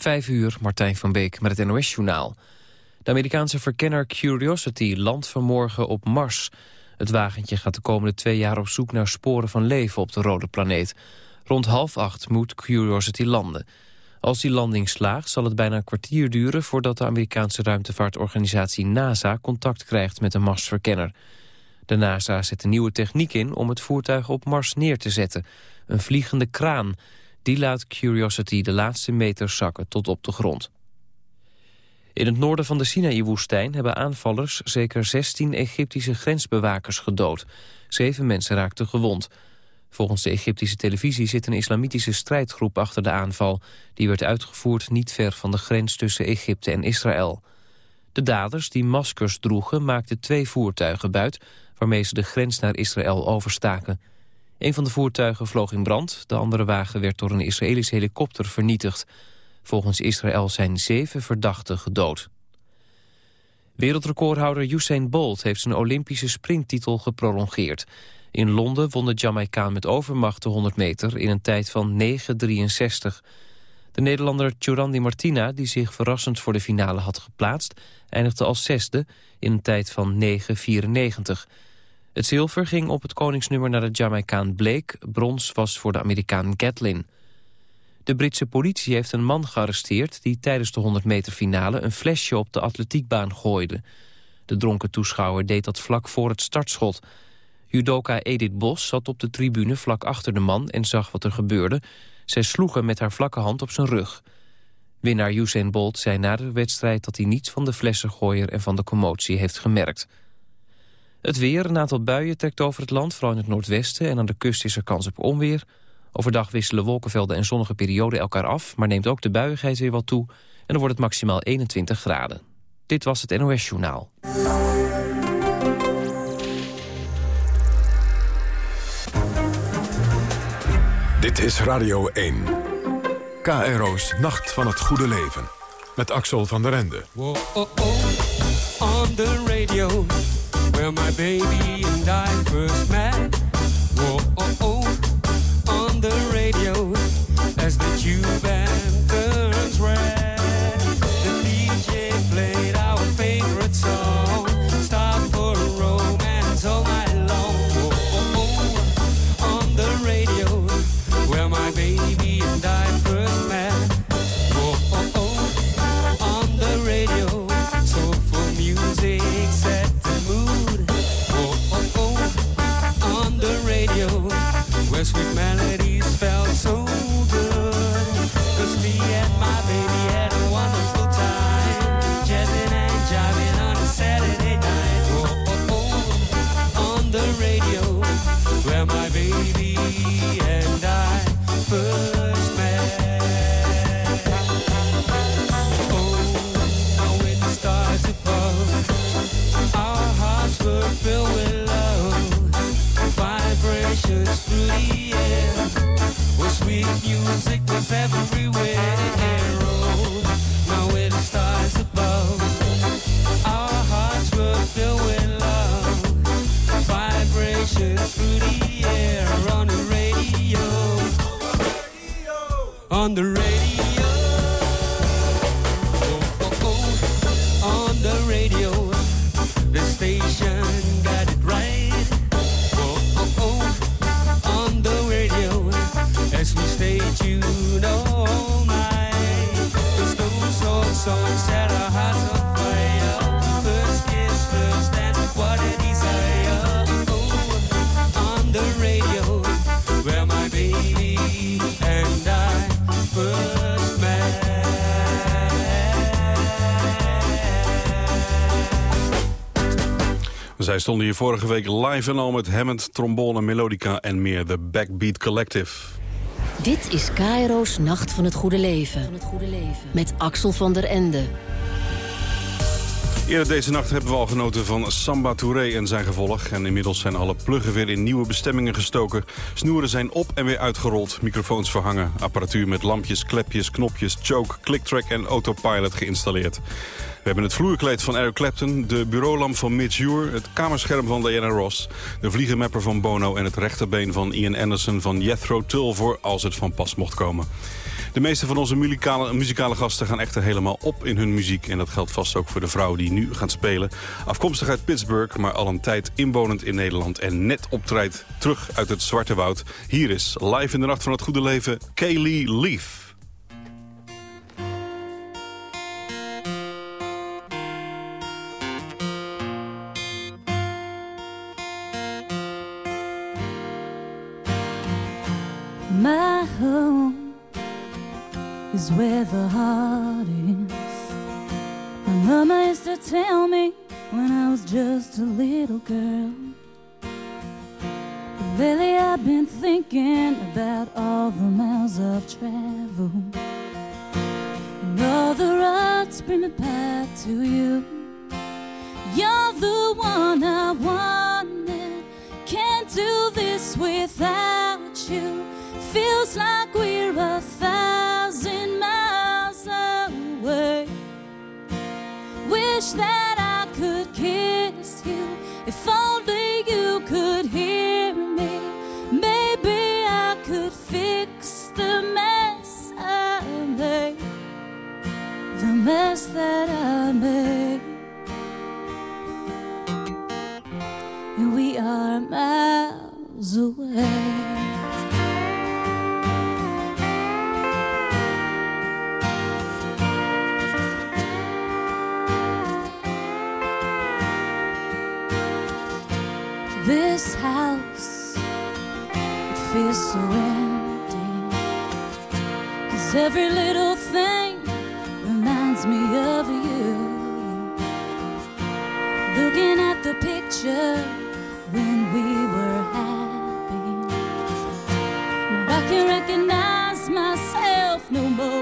Vijf uur, Martijn van Beek met het NOS-journaal. De Amerikaanse verkenner Curiosity landt vanmorgen op Mars. Het wagentje gaat de komende twee jaar op zoek naar sporen van leven op de rode planeet. Rond half acht moet Curiosity landen. Als die landing slaagt zal het bijna een kwartier duren... voordat de Amerikaanse ruimtevaartorganisatie NASA contact krijgt met de Marsverkenner. De NASA zet een nieuwe techniek in om het voertuig op Mars neer te zetten. Een vliegende kraan. Die laat Curiosity de laatste meters zakken tot op de grond. In het noorden van de Sinaï-woestijn hebben aanvallers zeker 16 Egyptische grensbewakers gedood. Zeven mensen raakten gewond. Volgens de Egyptische televisie zit een islamitische strijdgroep achter de aanval. Die werd uitgevoerd niet ver van de grens tussen Egypte en Israël. De daders, die maskers droegen, maakten twee voertuigen buit... waarmee ze de grens naar Israël overstaken. Een van de voertuigen vloog in brand. De andere wagen werd door een Israëlische helikopter vernietigd. Volgens Israël zijn zeven verdachten gedood. Wereldrecordhouder Usain Bolt heeft zijn Olympische sprinttitel geprolongeerd. In Londen won de Jamaicaan met overmacht de 100 meter in een tijd van 9.63. De Nederlander Tjurandi Martina, die zich verrassend voor de finale had geplaatst... eindigde als zesde in een tijd van 9.94. Het zilver ging op het koningsnummer naar de Jamaicaan Blake. Brons was voor de Amerikaan Gatlin. De Britse politie heeft een man gearresteerd... die tijdens de 100 meter finale een flesje op de atletiekbaan gooide. De dronken toeschouwer deed dat vlak voor het startschot. Judoka Edith Bos zat op de tribune vlak achter de man en zag wat er gebeurde. Zij sloeg hem met haar vlakke hand op zijn rug. Winnaar Usain Bolt zei na de wedstrijd dat hij niets van de flessengooier en van de commotie heeft gemerkt. Het weer, een aantal buien trekt over het land, vooral in het noordwesten... en aan de kust is er kans op onweer. Overdag wisselen wolkenvelden en zonnige perioden elkaar af... maar neemt ook de buiigheid weer wat toe... en dan wordt het maximaal 21 graden. Dit was het NOS Journaal. Dit is Radio 1. KRO's Nacht van het Goede Leven. Met Axel van der Ende. Whoa, oh, oh, on the radio... My baby and I first met. Everywhere. Zij stonden hier vorige week live en al met Hammond, trombone, melodica en meer. De Backbeat Collective. Dit is KRO's Nacht van het Goede Leven. Met Axel van der Ende. Eerder deze nacht hebben we al genoten van Samba Touré en zijn gevolg. En inmiddels zijn alle pluggen weer in nieuwe bestemmingen gestoken. Snoeren zijn op en weer uitgerold. Microfoons verhangen. Apparatuur met lampjes, klepjes, knopjes, choke, clicktrack en autopilot geïnstalleerd. We hebben het vloerkleed van Eric Clapton, de bureaulamp van Mitch Ure... het kamerscherm van Diana Ross, de vliegenmapper van Bono... en het rechterbeen van Ian Anderson van Jethro Tull voor als het van pas mocht komen. De meeste van onze muzikale, muzikale gasten gaan echter helemaal op in hun muziek. En dat geldt vast ook voor de vrouw die nu gaat spelen. Afkomstig uit Pittsburgh, maar al een tijd inwonend in Nederland... en net optreedt terug uit het Zwarte Woud. Hier is live in de Nacht van het Goede Leven Kaylee Leaf. My is where the heart is. My mama used to tell me when I was just a little girl. Lately I've been thinking about all the miles I've traveled and all the roads bring me back to you. You're the one I wanted. Can't do this without you. Feels like we're a thousand Wish that I could kiss you. If only you could hear me. Maybe I could fix the mess I made. The mess that I made. And we are miles away. It so empty. Cause every little thing reminds me of you. Looking at the picture when we were happy. Now I can recognize myself no more.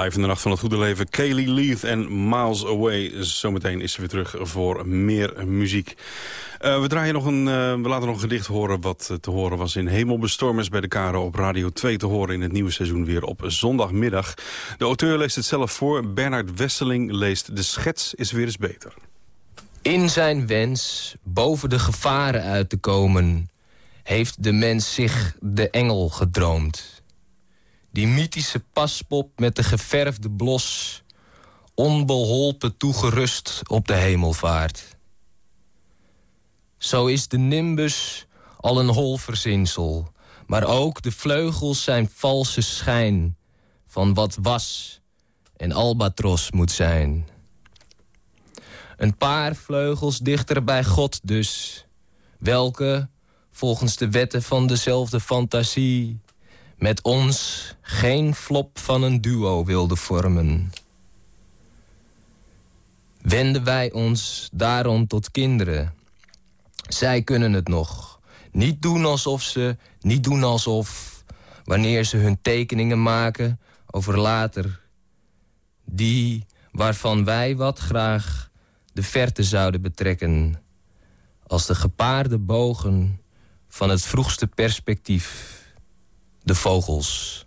Live in de Nacht van het Goede Leven. Kaylee Leith en Miles Away. Zometeen is ze weer terug voor meer muziek. Eh, we, draaien nog een, eh, we laten nog een gedicht horen wat eh, te horen was in Hemelbestormers bij de Karo op Radio 2 te horen in het nieuwe seizoen weer op zondagmiddag. De auteur leest het zelf voor. Bernard Wesseling leest De schets is weer eens beter. In zijn wens boven de gevaren uit te komen... heeft de mens zich de engel gedroomd. Die mythische paspop met de geverfde blos... onbeholpen toegerust op de hemelvaart. Zo is de nimbus al een hol verzinsel... maar ook de vleugels zijn valse schijn... van wat was en albatros moet zijn... Een paar vleugels dichter bij God dus. welke, volgens de wetten van dezelfde fantasie... met ons geen flop van een duo wilde vormen. Wenden wij ons daarom tot kinderen. Zij kunnen het nog. Niet doen alsof ze, niet doen alsof... wanneer ze hun tekeningen maken over later... die waarvan wij wat graag de verte zouden betrekken... als de gepaarde bogen van het vroegste perspectief. De vogels.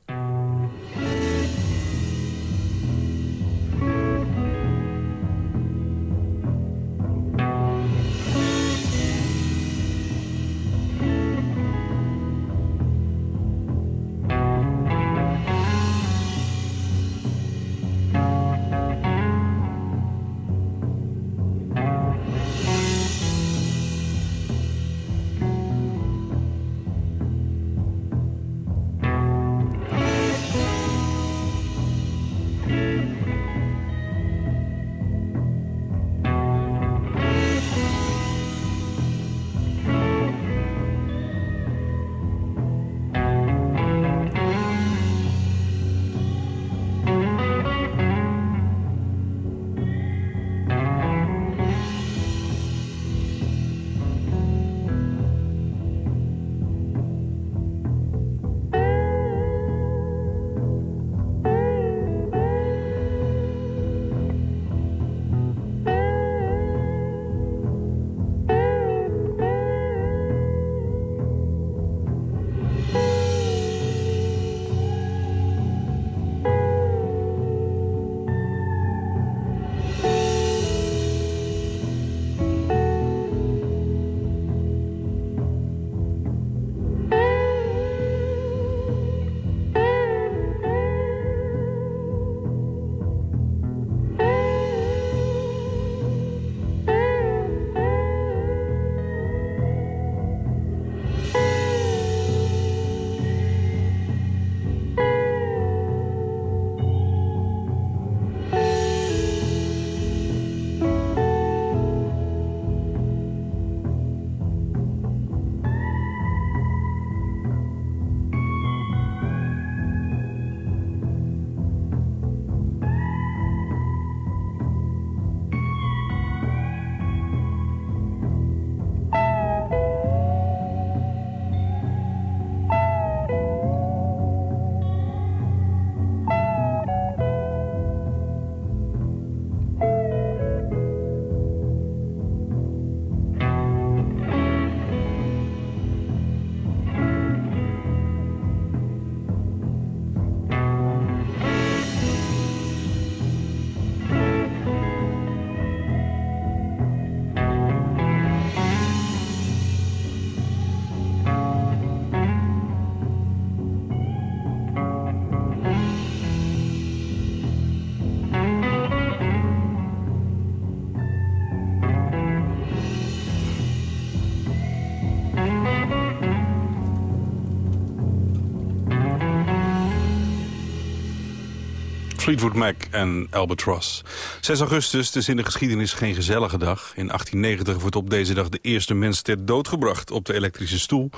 Fleetwood Mac en Albatross. 6 augustus, is in de geschiedenis geen gezellige dag. In 1890 wordt op deze dag de eerste mens ter dood gebracht op de elektrische stoel.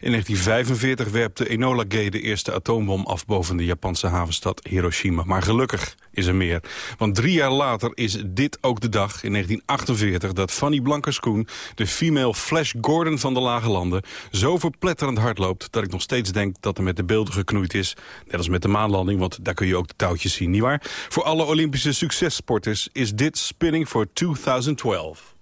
In 1945 werpt Enola Gay de eerste atoombom af boven de Japanse havenstad Hiroshima. Maar gelukkig is er meer. Want drie jaar later is dit ook de dag, in 1948, dat Fanny Blankers-Koen... de female Flash Gordon van de Lage Landen... zo verpletterend hard loopt dat ik nog steeds denk dat er met de beelden geknoeid is. Net als met de maanlanding, want daar kun je ook de touwtjes zien, nietwaar? Voor alle Olympische successporters is dit Spinning for 2012.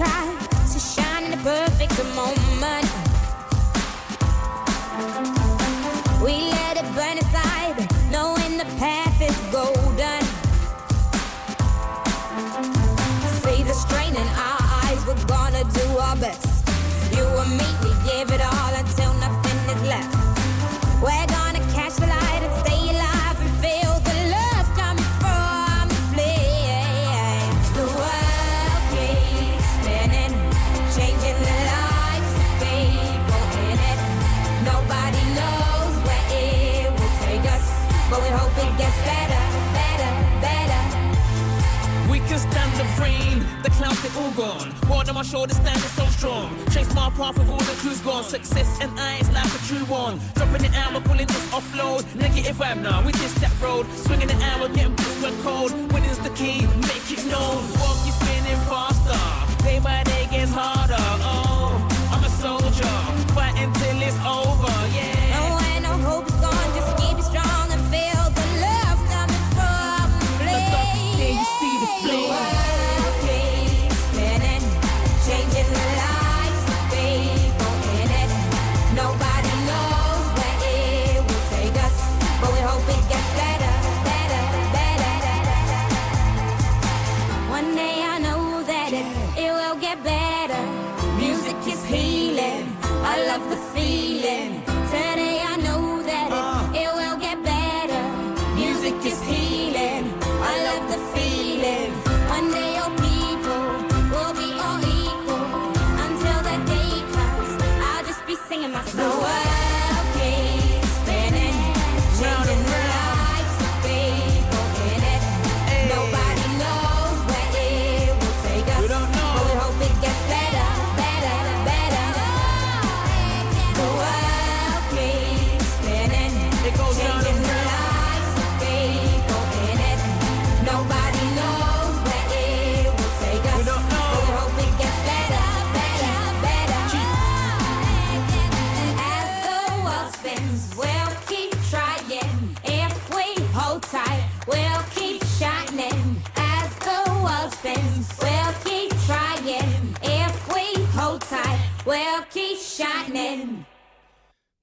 changing past, they all gone. World on my shoulders standing so strong. Chase my path with all the crews gone. Success and I eyes like a true one. Dropping it out, we're pulling this offload. Negative vibe now, we just that road. Swinging it out, we're getting pissed when cold. Winning's the key, make it known. Walk you spinning faster. Day by day gets harder. Oh, I'm a soldier. Fighting till it's over,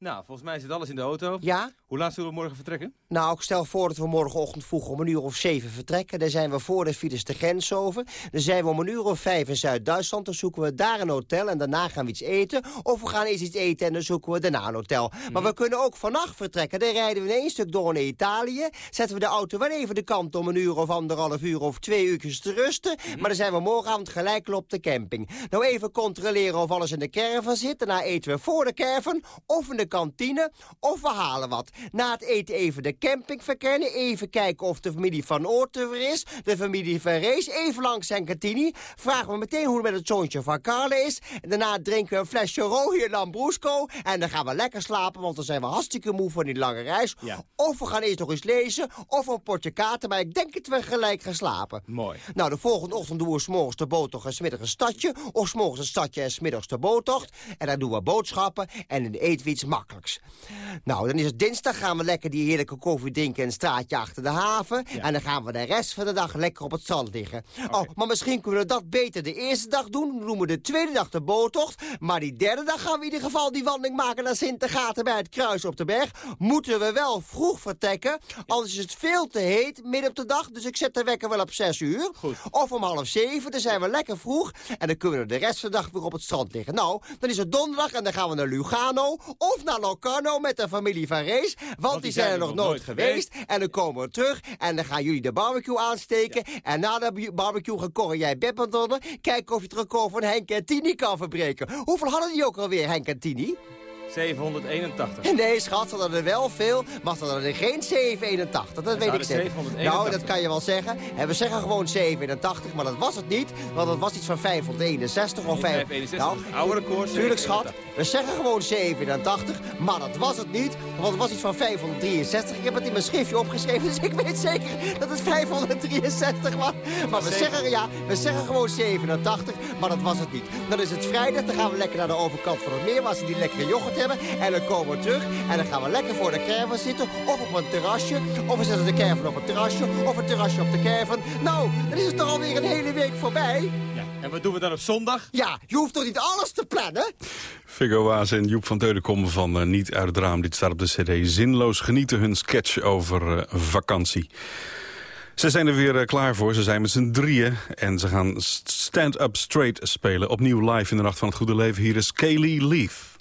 Nou, volgens mij zit alles in de auto. Ja? Hoe laat zullen we morgen vertrekken? Nou, ik stel voor dat we morgenochtend vroeg om een uur of zeven vertrekken. Dan zijn we voor de files de grens over. Dan zijn we om een uur of vijf in Zuid-Duitsland. Dan zoeken we daar een hotel en daarna gaan we iets eten. Of we gaan eerst iets eten en dan zoeken we daarna een hotel. Maar we kunnen ook vannacht vertrekken. Dan rijden we in één stuk door naar Italië. Zetten we de auto wel even de kant om een uur of anderhalf uur of twee uurtjes te rusten. Maar dan zijn we morgenavond gelijk op de camping. Nou even controleren of alles in de caravan zit. Daarna eten we voor de caravan of in de kantine of we halen wat. Na het eten even de camping verkennen. Even kijken of de familie van Oorten er is. De familie van Rees. Even langs zijn kantine. Vragen we meteen hoe het met het zoontje van Carle is. En daarna drinken we een flesje Rohi Lambrusco. En dan gaan we lekker slapen, want dan zijn we hartstikke moe van die lange reis. Ja. Of we gaan eerst nog eens lezen. Of een potje kaarten. Maar ik denk dat we gelijk gaan slapen. Mooi. Nou, de volgende ochtend doen we s'morgens de boottocht en smiddags een stadje. Of s'morgens een stadje en smiddags de boottocht. En dan doen we boodschappen en eten we iets makkelijks. Nou, dan is het dinsdag, gaan we lekker die heerlijke koffie drinken in een straatje achter de haven. En dan gaan we de rest van de dag lekker op het strand liggen. Oh, maar misschien kunnen we dat beter de eerste dag doen. Dan doen we de tweede dag de boottocht. Maar die derde dag gaan we in ieder geval die wandeling maken naar Sintergaten bij het kruis op de berg. Moeten we wel vroeg vertrekken, anders is het veel te heet midden op de dag. Dus ik zet de wekker wel op zes uur. Goed. Of om half zeven, dan zijn we lekker vroeg. En dan kunnen we de rest van de dag weer op het strand liggen. Nou, dan is het donderdag en dan gaan we naar Lugano of naar Locarno met de familie van Rees. Want, die zijn er nog nooit geweest. En dan komen we terug en dan gaan jullie de barbecue aansteken. En na de barbecue gaan Cor en jij badmintonnen. Kijken of je het record van Henk en Tini kan verbreken. Hoeveel hadden die ook alweer, Henk en Tini? 781. Nee, schat, ze hadden er wel veel, maar ze hadden er geen 781. Dat weet ik zeker. 781. Nou, dat kan je wel zeggen. En we zeggen gewoon 781, maar dat was het niet. Want het was iets van 561 of 5... 561, oude record, Tuurlijk, schat. 781. We zeggen gewoon 87, maar dat was het niet. Want het was iets van 563. Ik heb het in mijn schriftje opgeschreven, dus ik weet zeker dat het 563 was. Maar we zeggen, ja, we zeggen gewoon 87, maar dat was het niet. Dan is het vrijdag, dan gaan we lekker naar de overkant van het meer... waar ze die lekkere yoghurt hebben. En dan komen we terug en dan gaan we lekker voor de caravan zitten... of op een terrasje, of we zetten de caravan op een terrasje... of een terrasje op de caravan. Nou, dan is het toch alweer een hele week voorbij. En wat doen we dan op zondag? Ja, je hoeft toch niet alles te plannen? Viggo Waas en Joep van Teulen komen van eh, Niet uit het raam. Dit staat op de cd Zinloos genieten hun sketch over eh, vakantie. Ze zijn er weer eh, klaar voor. Ze zijn met z'n drieën. En ze gaan Stand Up Straight spelen. Opnieuw live in de Nacht van het Goede Leven. Hier is Kaylee Leaf.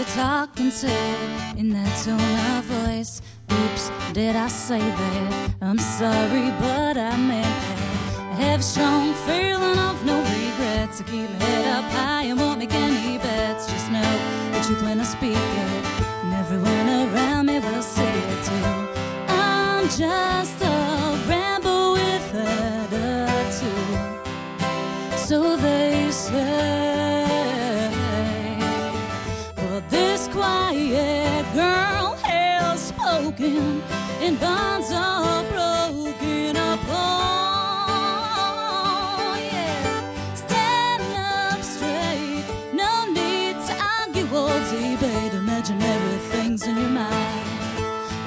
You're talking to in that tone of voice? Oops, did I say that? I'm sorry, but I meant that. I have a strong feeling of no regrets. So keep my head up high and won't make any bets. Just know the truth when I speak it, and everyone around me will say it too. I'm just a ramble with attitude. So they spoken, and bonds are broken apart. Yeah, stand up straight. No need to argue or debate. Imaginary things in your mind.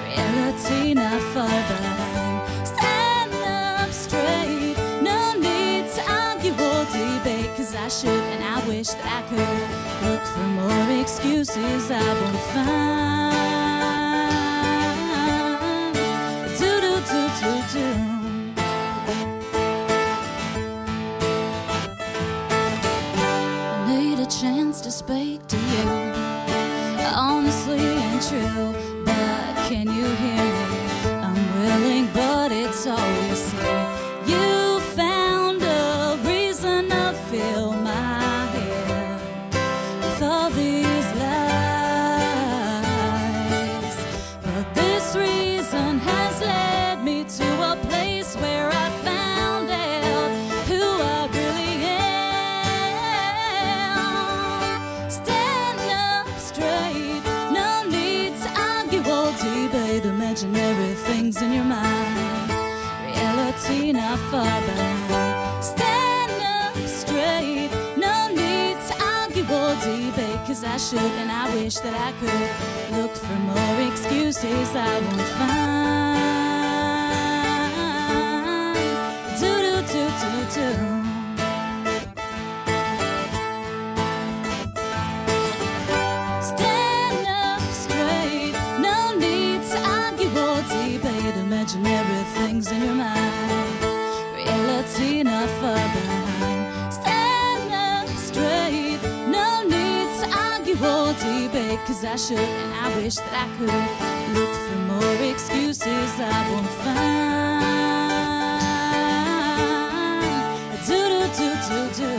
Reality not far behind. Stand up straight. No need to argue or debate. Cause I should and I wish that I could look for more excuses I won't find. Look for more excuses I won't find. Do do do do do.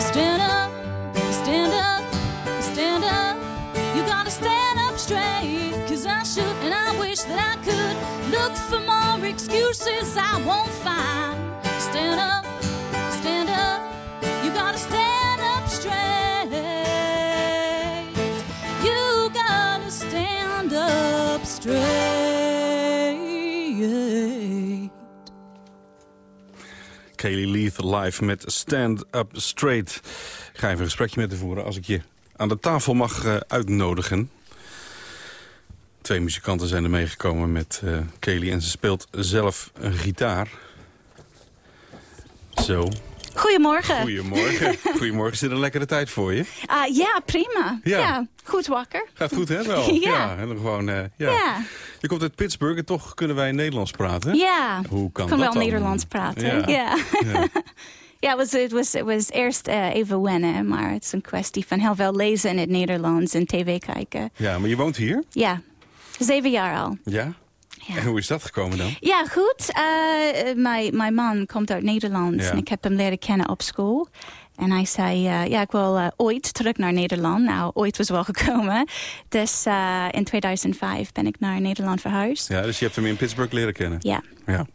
Stand up, stand up, stand up. You gotta stand up straight. Cause I should and I wish that I could look for more excuses I won't find. Stand up, Kaylee Leith live met Stand Up Straight. Ik ga even een gesprekje met haar voeren als ik je aan de tafel mag eh, uitnodigen. Twee muzikanten zijn er meegekomen met eh Kaylee en ze speelt zelf een gitaar. Zo. Goedemorgen. Goedemorgen. Goedemorgen. Is dit een lekkere tijd voor je? Ah, ja, prima. Ja. Ja. goed wakker. Gaat goed, hè? Wel. Ja. en dan gewoon, eh, ja. Ja. Je komt uit Pittsburgh en toch kunnen wij Nederlands praten. Ja. Hoe kan Ik kan dat wel? Nederlands praten. Ja. Ja. Ja. Ja, het was, het was, het was eerst eh, even wennen, maar het is een kwestie van heel veel lezen in het Nederlands en tv kijken. Ja, maar je woont hier? Ja, zeven jaar al. Ja? En hoe is dat gekomen dan? Ja, goed. Eh, mijn, mijn man komt uit Nederland Ja. en ik heb hem leren kennen op school. En hij zei, eh, ja, ik wil eh, ooit terug naar Nederland. Nou, ooit was wel gekomen. Dus in 2005 ben ik naar Nederland verhuisd. Ja, dus je hebt hem in Pittsburgh leren kennen? Ja. Ja.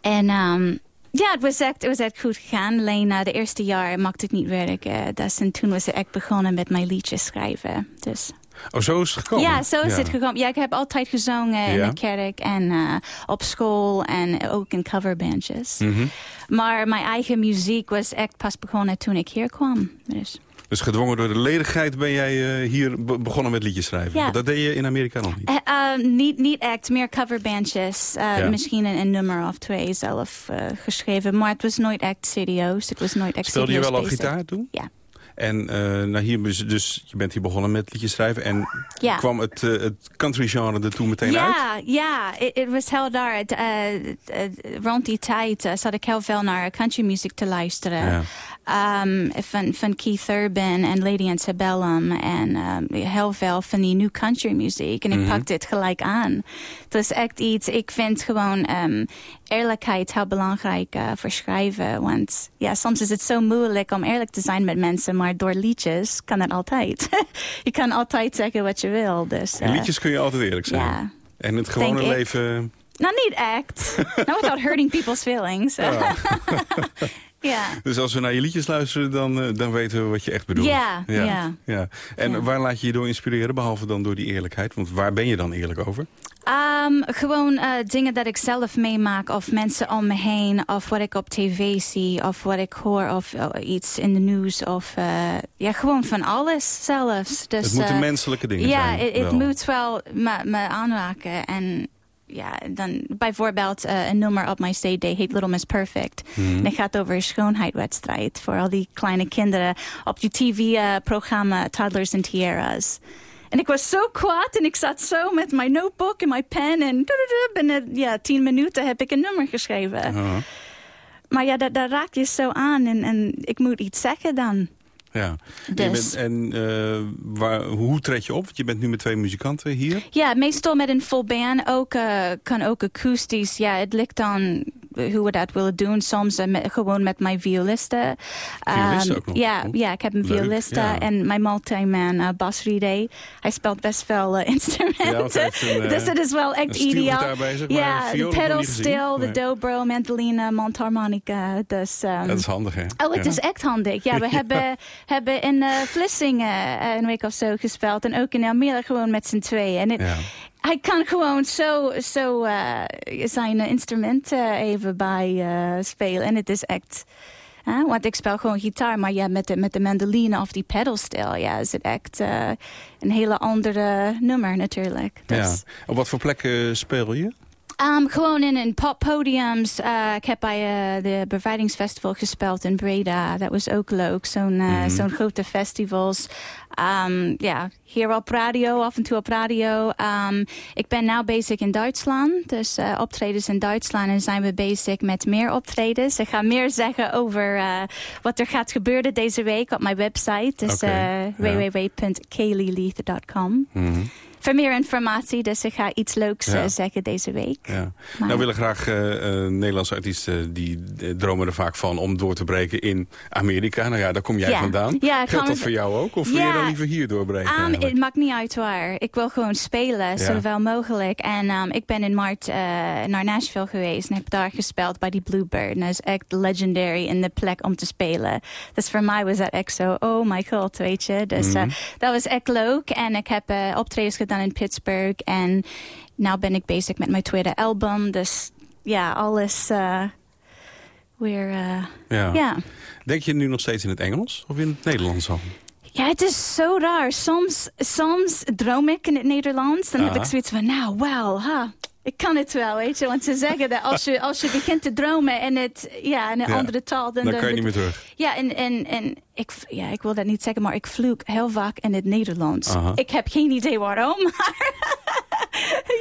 En ehm, ja, het was, echt, het was echt goed gegaan. Alleen na de eerste jaar maakte het niet werken. Dus, en toen was ik echt begonnen met mijn liedjes schrijven. Dus. Oh, zo is het gekomen? Ja, zo is Ja. het gekomen. Ja, ik heb altijd gezongen in Ja. de kerk en eh, op school en ook in coverbandjes. Mhm. Maar mijn eigen muziek was echt pas begonnen toen ik hier kwam. Dus. Dus gedwongen door de ledigheid ben jij eh, hier be- begonnen met liedjes schrijven? Ja. Dat deed je in Amerika nog niet? Eh, niet, niet echt, meer coverbandjes. Ja. Misschien een, een nummer of twee zelf geschreven. Maar het was nooit echt serieus. Het was nooit echt Speelde je wel al gitaar toen? Ja. En eh, nou hier, dus, je bent hier begonnen met liedjes schrijven. En Ja. kwam het, eh, het country genre er toen meteen uit? Ja, ja, het was heel eh, rond die tijd eh, zat ik heel veel naar country music te luisteren. Ja. Um, van, van Keith Urban en Lady Antebellum. En um, heel veel van die new country muziek. En ik Mhm. pak dit gelijk aan. Het is echt iets, ik vind gewoon um, eerlijkheid heel belangrijk uh, voor schrijven. Want ja, soms is het zo moeilijk om eerlijk te zijn met mensen. Maar door liedjes kan het altijd. je kan altijd zeggen wat je wil. Dus, uh, liedjes kun je altijd eerlijk zijn. En het gewone Denk ik. leven... Nou, niet echt. Not without hurting people's feelings. Ja. ja. Dus als we naar je liedjes luisteren, dan, eh, dan weten we wat je echt bedoelt. Ja, ja. ja. En waar laat je je door inspireren, behalve dan door die eerlijkheid? Want waar ben je dan eerlijk over? Um, gewoon uh, dingen dat ik zelf meemaak of mensen om me heen of wat ik op tv zie of wat ik hoor of uh, iets in de nieuws of uh, ja, gewoon van alles zelfs. Dus, het moeten menselijke dingen ja, zijn. het- het moet wel me, me aanraken en ja, dan bijvoorbeeld uh, een nummer op mijn CD heet Little Miss Perfect. Mhm. En het gaat over een schoonheidswedstrijd voor al die kleine kinderen op je tv-programma Toddlers and Tiaras. En ik was zo kwaad en ik zat zo met mijn notebook en mijn pen en binnen ja, tien minuten heb ik een nummer geschreven. Maar ja, dat, dat raakt je zo aan en, en ik moet iets zeggen dan. Ja. Dus. Bent, en eh, waar, hoe treed je op? Want je bent nu met twee muzikanten hier. Ja, meestal met een full band. Ook, uh, kan ook akoestisch. Ja, het ligt aan hoe we dat willen doen. Soms met, gewoon met mijn violisten. Um, ook nog? Ja, ja, ik heb een Leuk, violiste ja. en mijn multiman uh, Bas Ride. Hij speelt best veel uh, instrumenten. Ja, een, dus het is wel echt ideaal. ja, de heb ik nog pedal niet gezien. steel, de Nee. dobro, mandoline, mondharmonica. Dus, um, Dat is handig, hè? Oh, het is echt handig. Ja, we hebben, hebben in Vlissingen een week of zo gespeeld. En ook in Almere gewoon met z'n tweeën. En het. Hij kan gewoon zo, zo uh, zijn instrument uh, even bij uh, spelen. En het is echt... Want ik speel gewoon gitaar, maar ja, met de, met de mandoline of die pedalsteel... Ja, is het echt uh, een hele andere nummer natuurlijk. Dus, Ja. Op wat voor plekken speel je? Um, gewoon in een poppodiums. Uh, ik heb bij uh, de Bevrijdingsfestival gespeeld in Breda. Dat was ook leuk. Zo'n uh, Mhm. zo'n grote festivals. Um, ja, hier op radio, af en toe op radio. Um, ik ben nu bezig in Duitsland. Dus optredens in Duitsland. En zijn we bezig met meer optredens. Ik ga meer zeggen over wat er gaat gebeuren deze week op mijn website. Dus www.kayleeleith.com. Voor meer informatie, dus ik ga iets leuks Ja. uh, zeggen deze week. Ja. Maar- Nou willen graag eh, eh, Nederlandse artiesten die eh, dromen er vaak van om door te breken in Amerika. Nou ja, daar kom jij Ja. vandaan. Ja, Geldt dat we- voor jou ook? Of wil je dan liever hier doorbreken? Um, het maakt niet uit waar. Ik wil gewoon spelen, zoveel mogelijk. En um, ik ben in maart uh, naar Nashville geweest en heb daar gespeeld bij die Bluebird. En dat is echt legendary in de plek om te spelen. Dus voor mij was dat echt zo, oh my god, weet je. Dus uh, Mhm. dat was echt leuk. En ik heb uh, optredens gedaan in Pittsburgh. En nu ben ik bezig met mijn tweede album. Dus ja, alles uh, weer... uh, ja. ja. Denk je nu nog steeds in het Engels of in het Nederlands al? Ja, het is zo raar. Soms, soms droom ik in het Nederlands. Dan heb ik zoiets van, nou, wel, ha. Ik kan het wel, weet je. Want ze zeggen dat als je, als je begint te dromen in, het, ja, in een Ja, andere taal... Dan, dan kan je niet meer terug. Ja, en, en, en ik, ja, ik wil dat niet zeggen, maar ik vloek heel vaak in het Nederlands. Ik heb geen idee waarom, maar...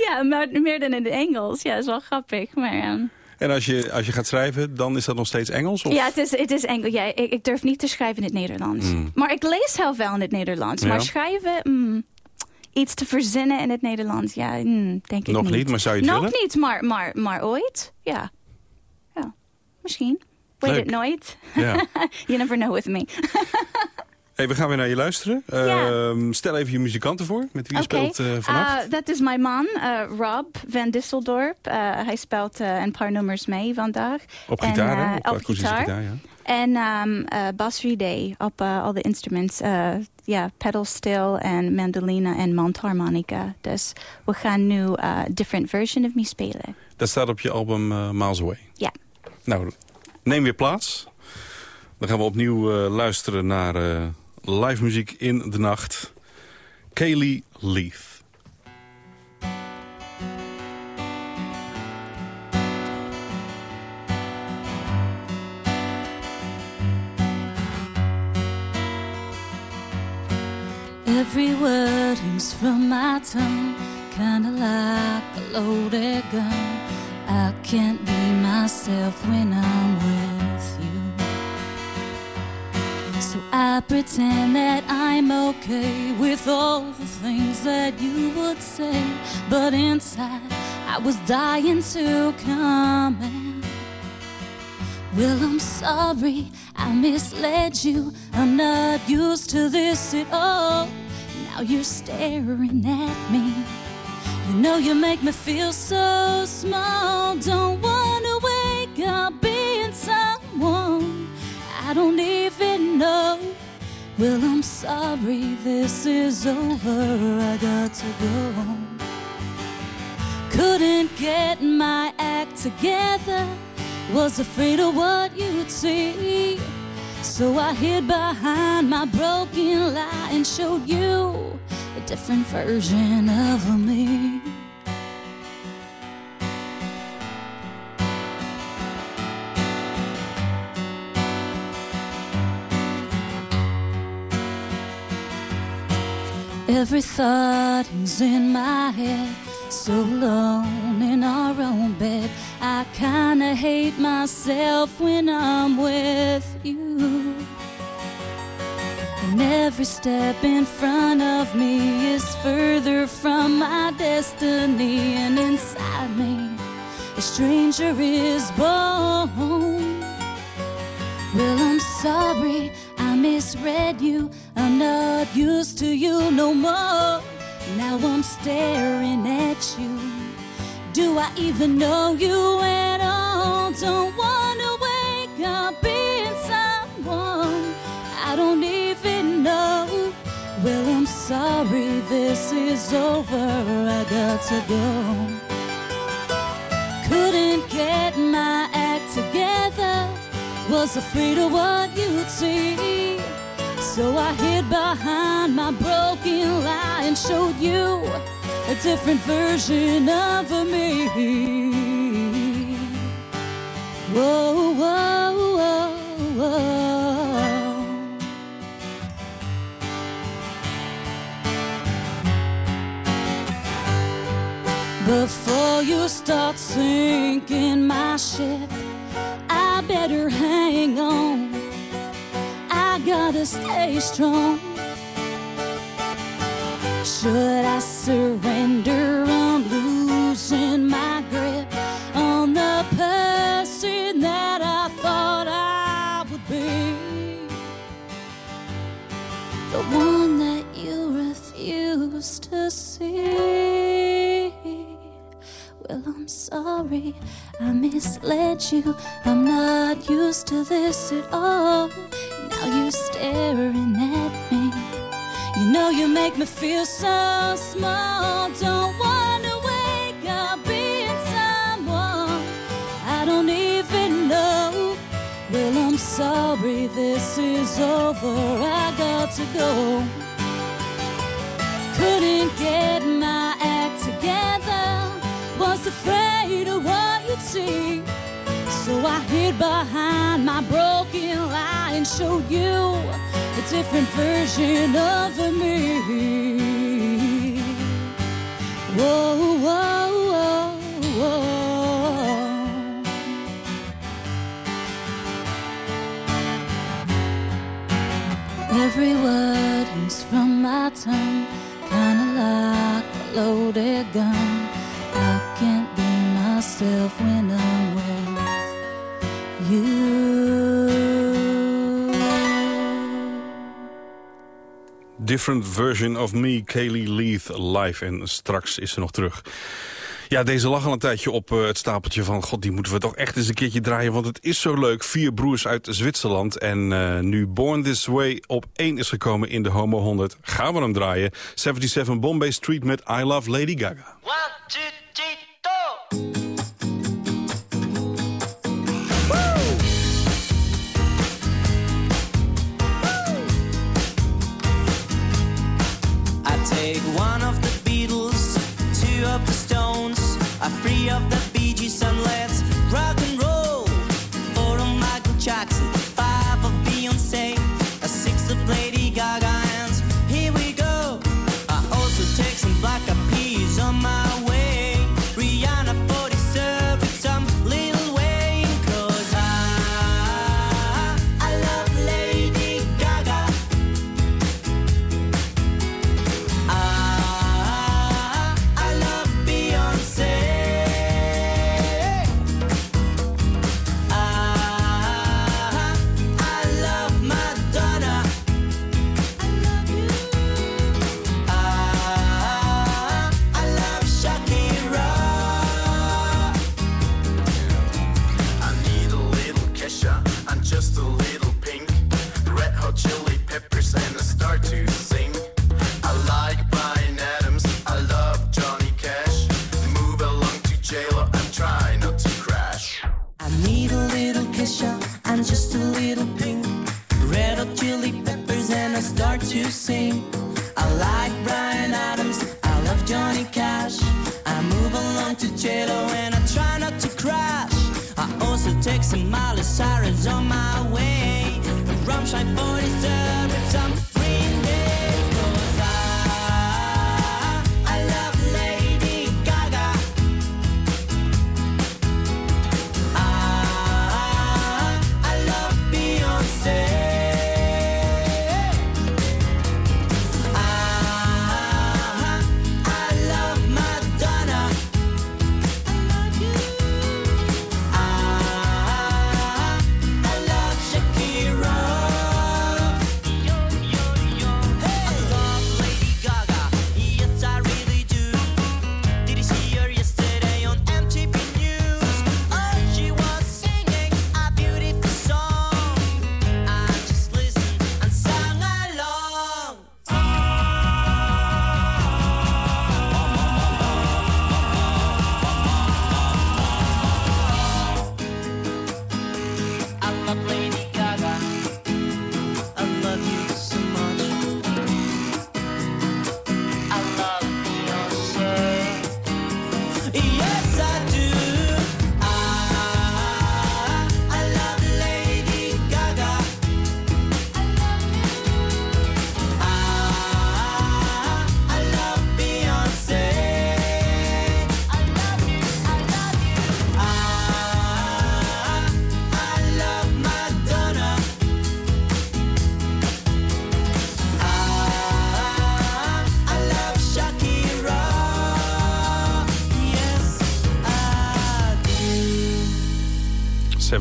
ja, maar meer dan in het Engels. Ja, dat is wel grappig, maar... ehm, En als je, als je gaat schrijven, dan is dat nog steeds Engels? Of? ja, het is, het is Engels. Ja, ik, ik durf niet te schrijven in het Nederlands. Mm. Maar ik lees heel veel in het Nederlands. Ja. Maar schrijven, mm, iets te verzinnen in het Nederlands, ja, mm, denk ik Nog niet. niet, maar zou je het Nog willen? niet, maar, maar, maar ooit, ja. Ja, misschien. Weet het nooit. Ja. you never know with me. Hey, we gaan weer naar je luisteren. Ehm, stel even je muzikanten voor, met wie je speelt eh, vannacht. uh, dat is mijn man, uh, Rob van Disseldorp. Uh, hij speelt uh, een paar nummers mee vandaag. op gitaar, uh? Op, akoestische gitaar, ja. En um, uh, Bas Ride op uh, al de instruments. Ja, yeah, pedal steel en mandoline en mondharmonica. Dus we gaan nu een different version of me spelen. Dat staat op je album eh, Miles Away. Ja. Nou, neem weer plaats. Dan gaan we opnieuw eh, luisteren naar eh, live muziek in de nacht. Kaylee Leaf. Every word hangs from my tongue, kinda like a loaded gun. I can't be myself when I'm with you. So I pretend that I'm okay with all the things that you would say. But inside, I was dying to comment. Well, I'm sorry, I misled you. I'm not used to this at all. Now you're staring at me. You know you make me feel so small. Don't wanna wake up being someone I don't even know. Well, I'm sorry, this is over. I got to go. Couldn't get my act together. Was afraid of what you'd see. So I hid behind my broken lie and showed you a different version of me. Every thought is in my head, so alone in our own bed. I kinda hate myself when I'm with you. And every step in front of me is further from my destiny. And inside me, a stranger is born. Well, I'm sorry, I misread you. I'm not used to you no more. Now I'm staring at you. Do I even know you at all? Don't wanna wake up being someone I don't even know. Well, I'm sorry, this is over. I got to go. Couldn't get my act together. Was afraid of what you'd see. So I hid behind my broken lie and showed you a different version of me. Whoa, whoa, whoa, whoa. Before you start sinking my ship, I better hang on. Gotta stay strong. Should I surrender? I'm losing my grip on the person that I thought I would be. The one that you refuse to see. Well, I'm sorry, I misled you. I'm not used to this at all. Now you're staring at me. You know you make me feel so small. Don't wanna wake up being someone I don't even know. Well, I'm sorry, this is over. I got to go. Couldn't get my act together. Was afraid of what you'd see. So I hid behind my broken lie and showed you a different version of me. Whoa, whoa, whoa, whoa. Every word hangs from my tongue, kinda like a loaded gun. I can't be myself when I'm Different Version of Me, Kaylee Leith live. En straks is ze nog terug. Ja, deze lag al een tijdje op eh, het stapeltje van... god, die moeten we toch echt eens een keertje draaien... want het is zo leuk. Vier broers uit Zwitserland. En eh, nu Born This Way op één is gekomen in de Homo 100... gaan we hem draaien. 77 Bombay Street met I Love Lady Gaga. I of the Bee Gees, see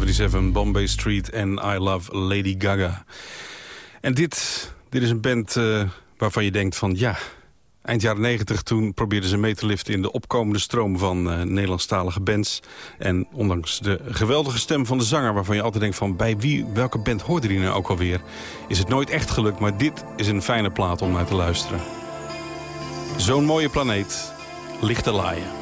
77 Bombay Street en I Love Lady Gaga. En dit, dit is een band eh, waarvan je denkt van ja... Eind jaren 90 toen probeerden ze mee te liften in de opkomende stroom van eh, Nederlandstalige bands. En ondanks de geweldige stem van de zanger waarvan je altijd denkt van bij wie, welke band hoorde die nou ook alweer, is het nooit echt gelukt. Maar dit is een fijne plaat om naar te luisteren. Zo'n mooie planeet ligt te laaien.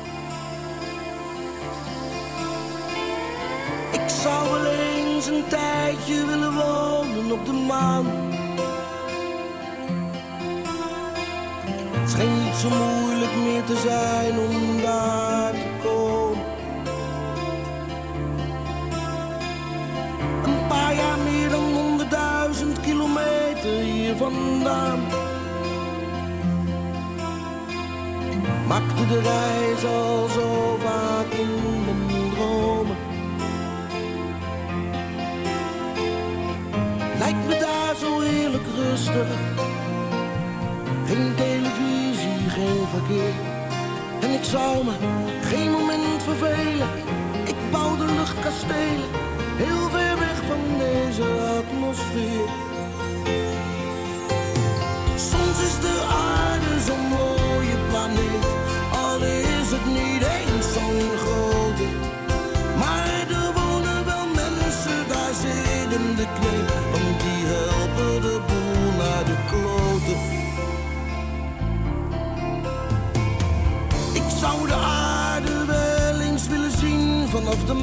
Ik zou wel eens een tijdje willen wonen op de maan. Het schijnt niet zo moeilijk meer te zijn om daar te komen. Een paar jaar meer dan honderdduizend kilometer hier vandaan. Maakte de reis al zo vaak in Zo heerlijk rustig. Geen televisie, geen verkeer. En ik zou me geen moment vervelen. Ik bouw de luchtkastelen, heel ver weg van deze atmosfeer. Soms is de aarde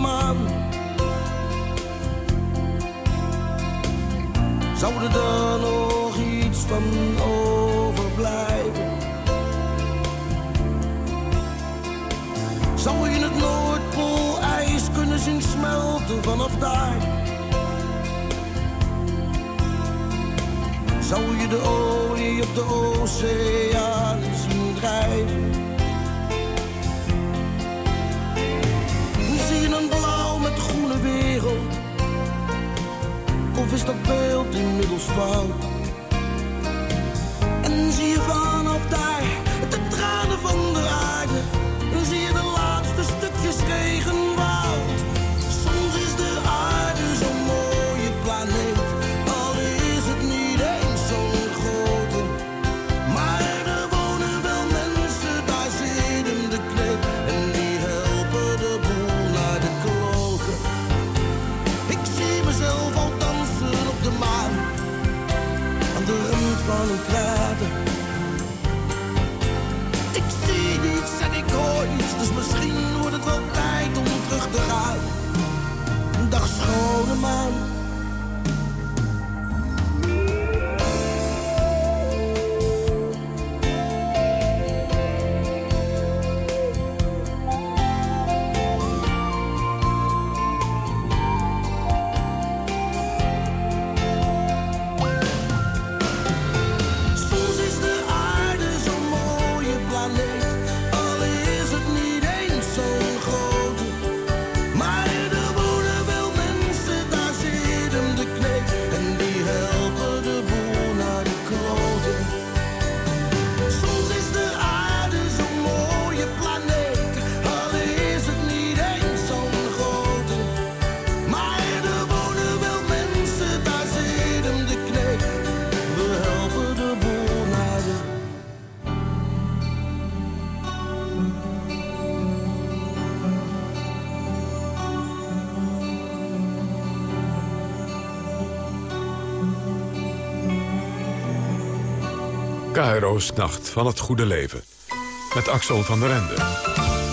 maan. Zou er dan nog iets van overblijven? Zou je het Noordpoolijs kunnen zien smelten vanaf daar? Zou je de olie op de oceaan zien drijven? Een blauw met groene wereld? Of is dat beeld inmiddels fout? En zie je vanaf daar de tranen van de aarde? KRO's Nacht van het Goede Leven. Met Axel van der Ende.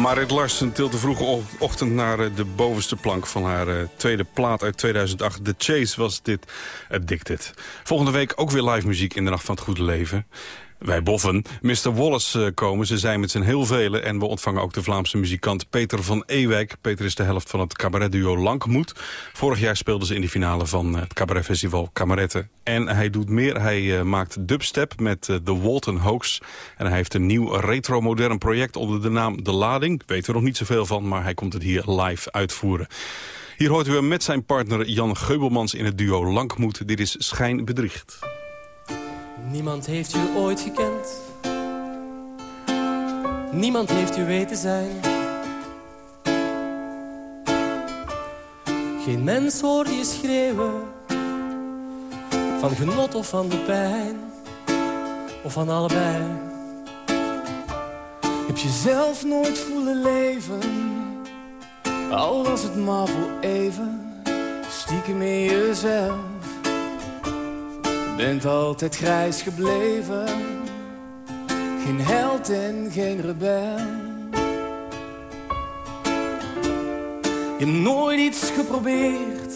Marit Larsen tilt de vroege ochtend naar eh, de bovenste plank van haar eh, tweede plaat uit 2008. The Chase was dit Addicted. Volgende week ook weer live muziek in de Nacht van het Goede Leven. Wij boffen. Mr. Wallace eh, komen. Ze zijn met z'n heel velen. En we ontvangen ook de Vlaamse muzikant Peter van Ewijk. Peter is de helft van het cabaretduo Lankmoed. Vorig jaar speelden ze in de finale van het cabaretfestival Kameretten. En hij doet meer. Hij eh, maakt dubstep met eh, de Walton Hoax. En hij heeft een nieuw retro-modern project onder de naam De Lading. Weten we nog niet zoveel van, maar hij komt het hier live uitvoeren. Hier hoort u hem met zijn partner Jan Geubelmans in het duo Lankmoed. Dit is Schijn Bedriegt. Niemand heeft u ooit gekend. Niemand heeft u weten zijn. Geen mens hoorde je schreeuwen. Van genot of van de pijn. Of van allebei. Heb je zelf nooit voelen leven? Al was het maar voor even. Stiekem in jezelf. Bent altijd grijs gebleven. Geen held en geen rebel. Je hebt nooit iets geprobeerd.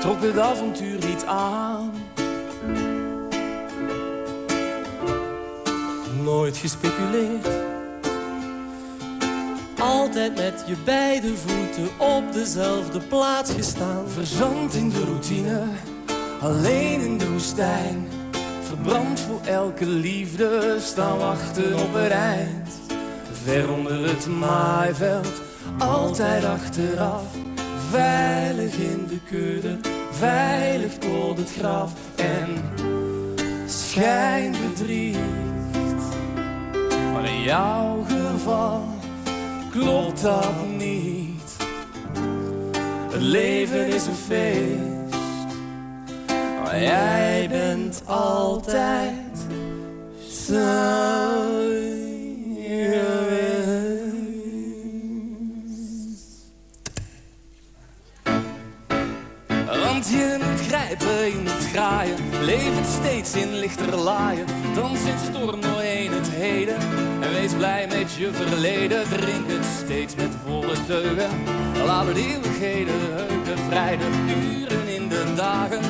Trok het avontuur niet aan. Nooit gespeculeerd. Altijd met je beide voeten op dezelfde plaats gestaan. Verzand in de routine, alleen in de woestijn. Verbrand voor elke liefde, staan wachten op het eind. Ver onder het maaiveld, altijd achteraf. Veilig in de kudde, veilig tot het graf. En schijnbedriegt. Maar in jouw geval klopt dat niet. Het leven is een feest. Maar jij bent altijd Want je moet grijpen, je moet graaien. Leef het steeds in lichter laaien. Dans in storm doorheen het heden. En wees blij met je verleden. Drink het steeds met volle teugen. Laat het eeuwigheden heugen. Vrij de uren in de dagen.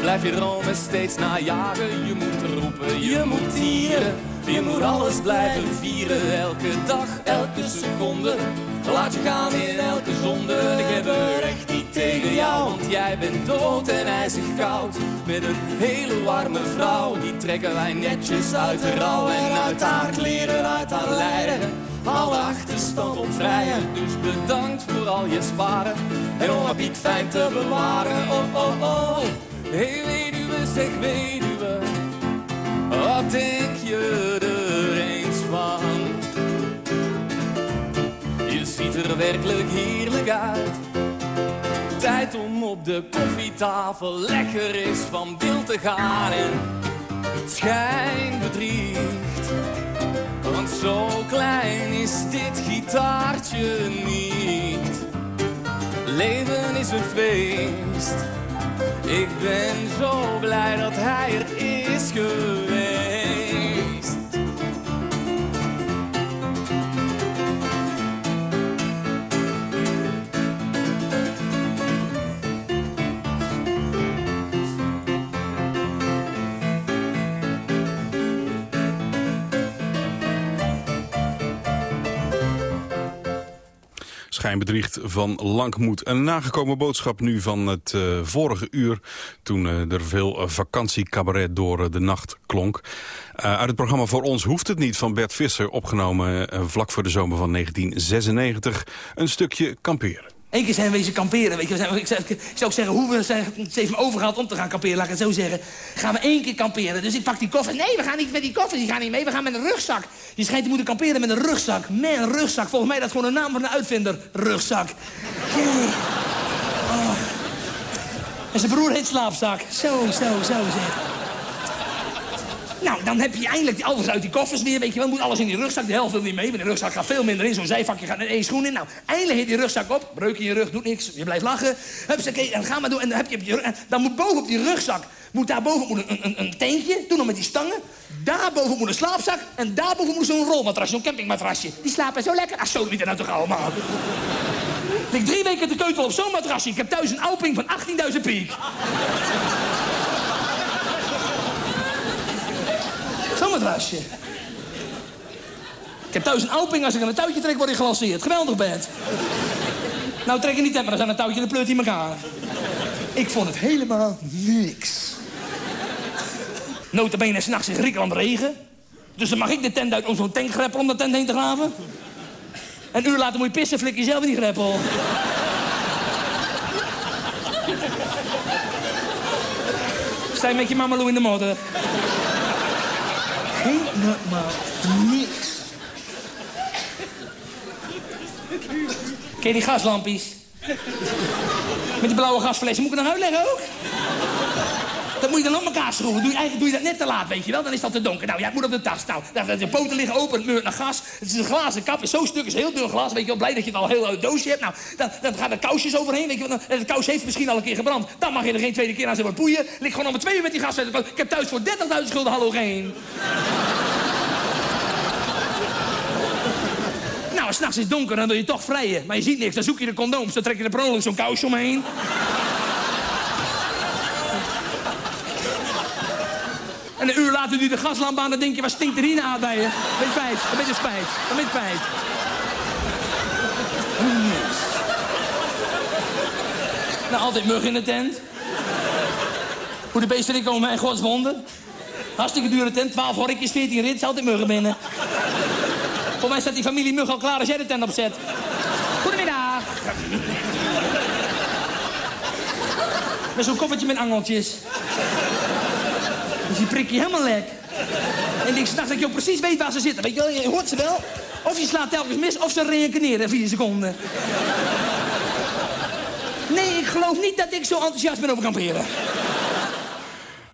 Blijf je dromen steeds najagen. Je moet roepen, je moet tieren. Je moet alles blijven vieren. Elke dag, elke seconde. Laat je gaan in elke zonde. Ik heb er echt niet tegen jou, want jij bent dood en ijzig koud. Met een hele warme vrouw, die trekken wij netjes uit de rouw. En uit haar kleren, uit haar lijden, alle achterstand op vrijen. Dus bedankt voor al je sparen, en om het fijn te bewaren. Oh, oh, oh, hey weduwe, zeg weduwe, wat denk je er eens van? Je ziet er werkelijk heerlijk uit. Tijd om op de koffietafel lekker is van wil te gaan en schijn bedriegt. Want zo klein is dit gitaartje niet. Leven is een feest. Ik ben zo blij dat hij er is geweest. Schijnbedriegt van Langmoed. Een nagekomen boodschap nu van het eh, vorige uur... toen eh, er veel uh, vakantiecabaret door de nacht klonk. Uit het programma Voor ons hoeft het niet van Bert Visser... opgenomen vlak voor de zomer van 1996. Een stukje kamperen. Eén keer zijn we wezen kamperen. Weet je. We zijn- Ik zou, ook zeggen, hoe we zijn, ze heeft me overgehaald om te gaan kamperen. Laat ik het zo zeggen. Gaan we één keer kamperen. Dus ik pak die koffer. Nee, we gaan niet met die koffers. Die gaan niet mee. We gaan met een rugzak. Je schijnt te moeten kamperen met een rugzak. Man, rugzak. Volgens mij dat is gewoon een naam van een uitvinder. Rugzak. Oh. En zijn broer heet slaapzak. Zo, zo, zo zeg. Nou, dan heb je eindelijk alles uit die koffers weer, weet je wel. Moet alles in die rugzak, de helft wil niet mee. Want de rugzak gaat veel minder in. Zo'n zijvakje gaat met één schoen in. Nou, eindelijk heet die rugzak op. Breuk in je rug, doet niks. Je blijft lachen. Hupsakee, en ga maar doen. En dan, heb je dan moet boven op die rugzak, moet daarboven moet een, een, een tentje. Doe nog met die stangen. Daarboven moet een slaapzak. En daarboven moet zo'n rolmatrasje, zo'n campingmatrasje. Die slapen zo lekker. Ah, zo niet er nou toch allemaal. Ik drie weken te keutel op zo'n matrasje. Ik heb thuis een oudping van 18.000 piek. Ik heb thuis een oudping. Als ik aan een touwtje trek, word ik gelanceerd. Geweldig bed. Nou, trek je niet hebben, dan zijn een touwtje en dan pleurt hij elkaar. Ik vond het helemaal niks. Notabene s'nachts in Griekenland regen. Dus dan mag ik de tent uit om zo'n tankgreppel om de tent heen te graven. Een uur later moet je pissen, flik je zelf in die greppel. Sta met je mama Lou in de modder. Helemaal niks. Je die gaslampjes? Met die blauwe gasflessen. Moet ik het nog uitleggen ook? Dat moet je dan op elkaar schroeven. Doe je, eigenlijk doe je dat net te laat, weet je wel. Dan is dat te donker. Nou, jij moet op de tas. Nou, de poten liggen open, het meurt naar gas. Het is een glazen kap. Is zo'n stuk, is heel dun glas. Weet je wel, blij dat je het al heel uit doosje hebt. Nou, dan, dan gaan er kousjes overheen. Weet je wel. De kous heeft misschien al een keer gebrand. Dan mag je er geen tweede keer aan zitten poeien. Ligt gewoon om twee uur met die gas. Ik heb thuis voor 30.000 schulden halogeen. Nou, s'nachts is donker, dan wil je toch vrijen. Maar je ziet niks, dan zoek je de condooms. Dan trek je er per zo'n kousje omheen. En een uur later die de gaslamp aan, dan denk je, waar stinkt er hier aan bij je? Met spijt, een beetje spijt, een beetje spijt. Nou, altijd mug in de tent. Hoe de beesten ik om mijn godswonden. Hartstikke dure tent, 12 horkjes, 14 rits, altijd muggen binnen. Voor mij staat die familie mug al klaar als jij de tent opzet. Goedemiddag. met zo'n koffertje met angeltjes. Dus die prik je helemaal lek. En ik s'nachts dat je precies weet waar ze zitten. Weet je, je hoort ze wel. Of je slaat telkens mis, of ze reïncarneren in vier seconden. Nee, ik geloof niet dat ik zo enthousiast ben over kamperen.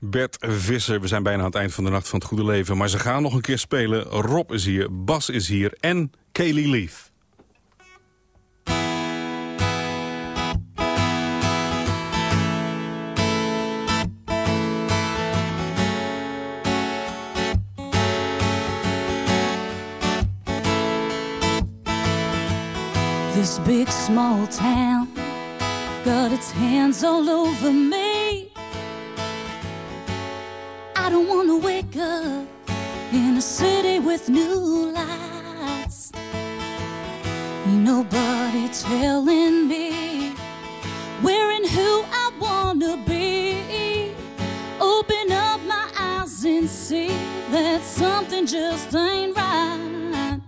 Bert Visser, we zijn bijna aan het eind van de Nacht van het Goede Leven. Maar ze gaan nog een keer spelen. Rob is hier, Bas is hier en Kaylee Leaf. This big small town got its hands all over me. I don't want to wake up in a city with new lights. Ain't nobody telling me where and who I want to be. Open up my eyes and see that something just ain't right.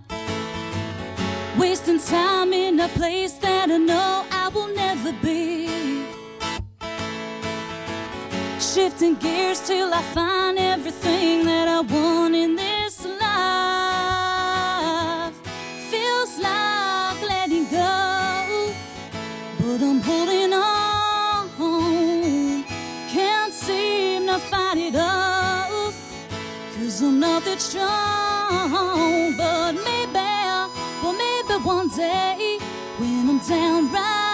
Wasting time place that I know I will never be. Shifting gears till I find everything that I want in this life. Feels like letting go, but I'm holding on. Can't seem to fight it off, cause I'm not that strong. But maybe, sound right.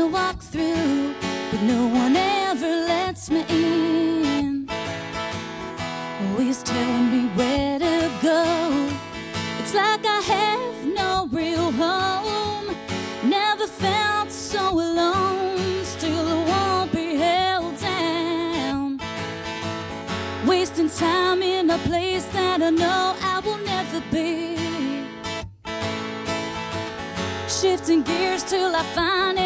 Wanna walk through, but no one ever lets me in. Always telling me where to go. It's like I have no real home. Never felt so alone. Still, won't be held down. Wasting time in a place that I know I will never be. Shifting gears till I find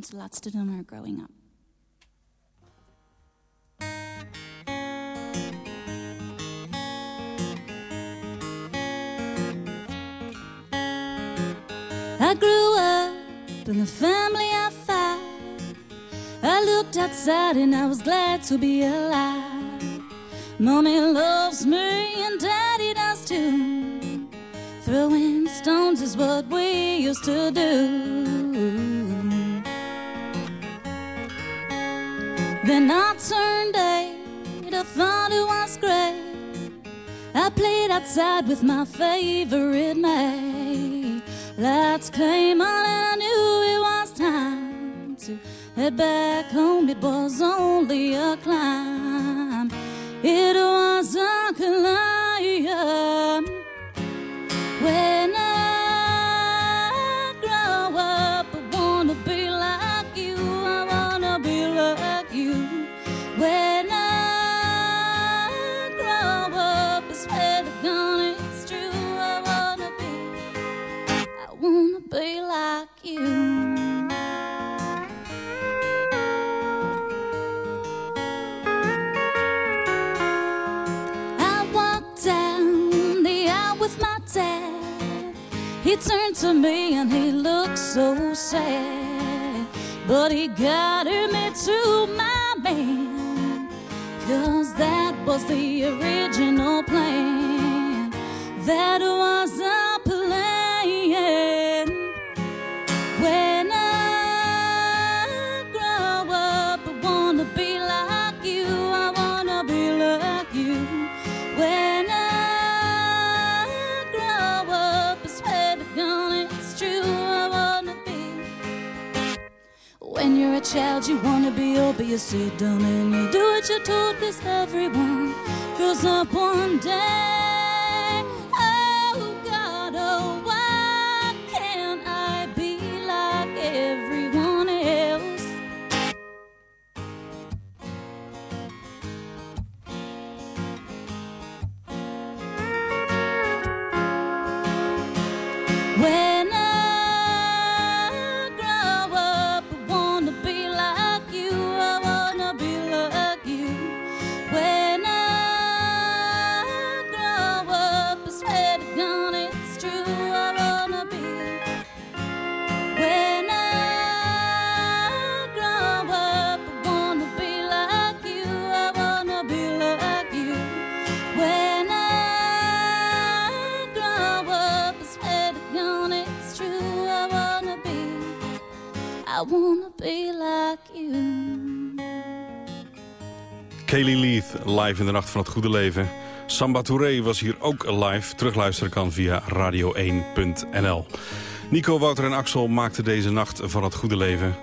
Onze laatste nummer, Growing Up. I grew up in a family of five. I looked outside and I was glad to be alive. Mommy loves me and daddy does too. Throwing stones is what we used to do. Then I turned eight, I thought it was great. I played outside with my favorite mate. Lights came on I knew it was time to head back home. It was only a climb. It was a climb. Guided me to my man. Cause that was the original plan. That was you wanna be but you sit down and you do what you're told, cause everyone grows up one day. Live in de Nacht van het Goede Leven. Samba Touré was hier ook live. Terugluisteren kan via radio1.nl. Nico, Wouter en Axel maakten deze Nacht van het Goede Leven.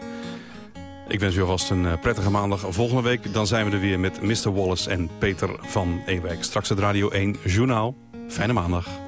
Ik wens u alvast een eh, prettige maandag. Volgende week dan zijn we er weer met Mr. Wallace en Peter van Ewijk. Straks het Radio 1 Journaal. Fijne maandag.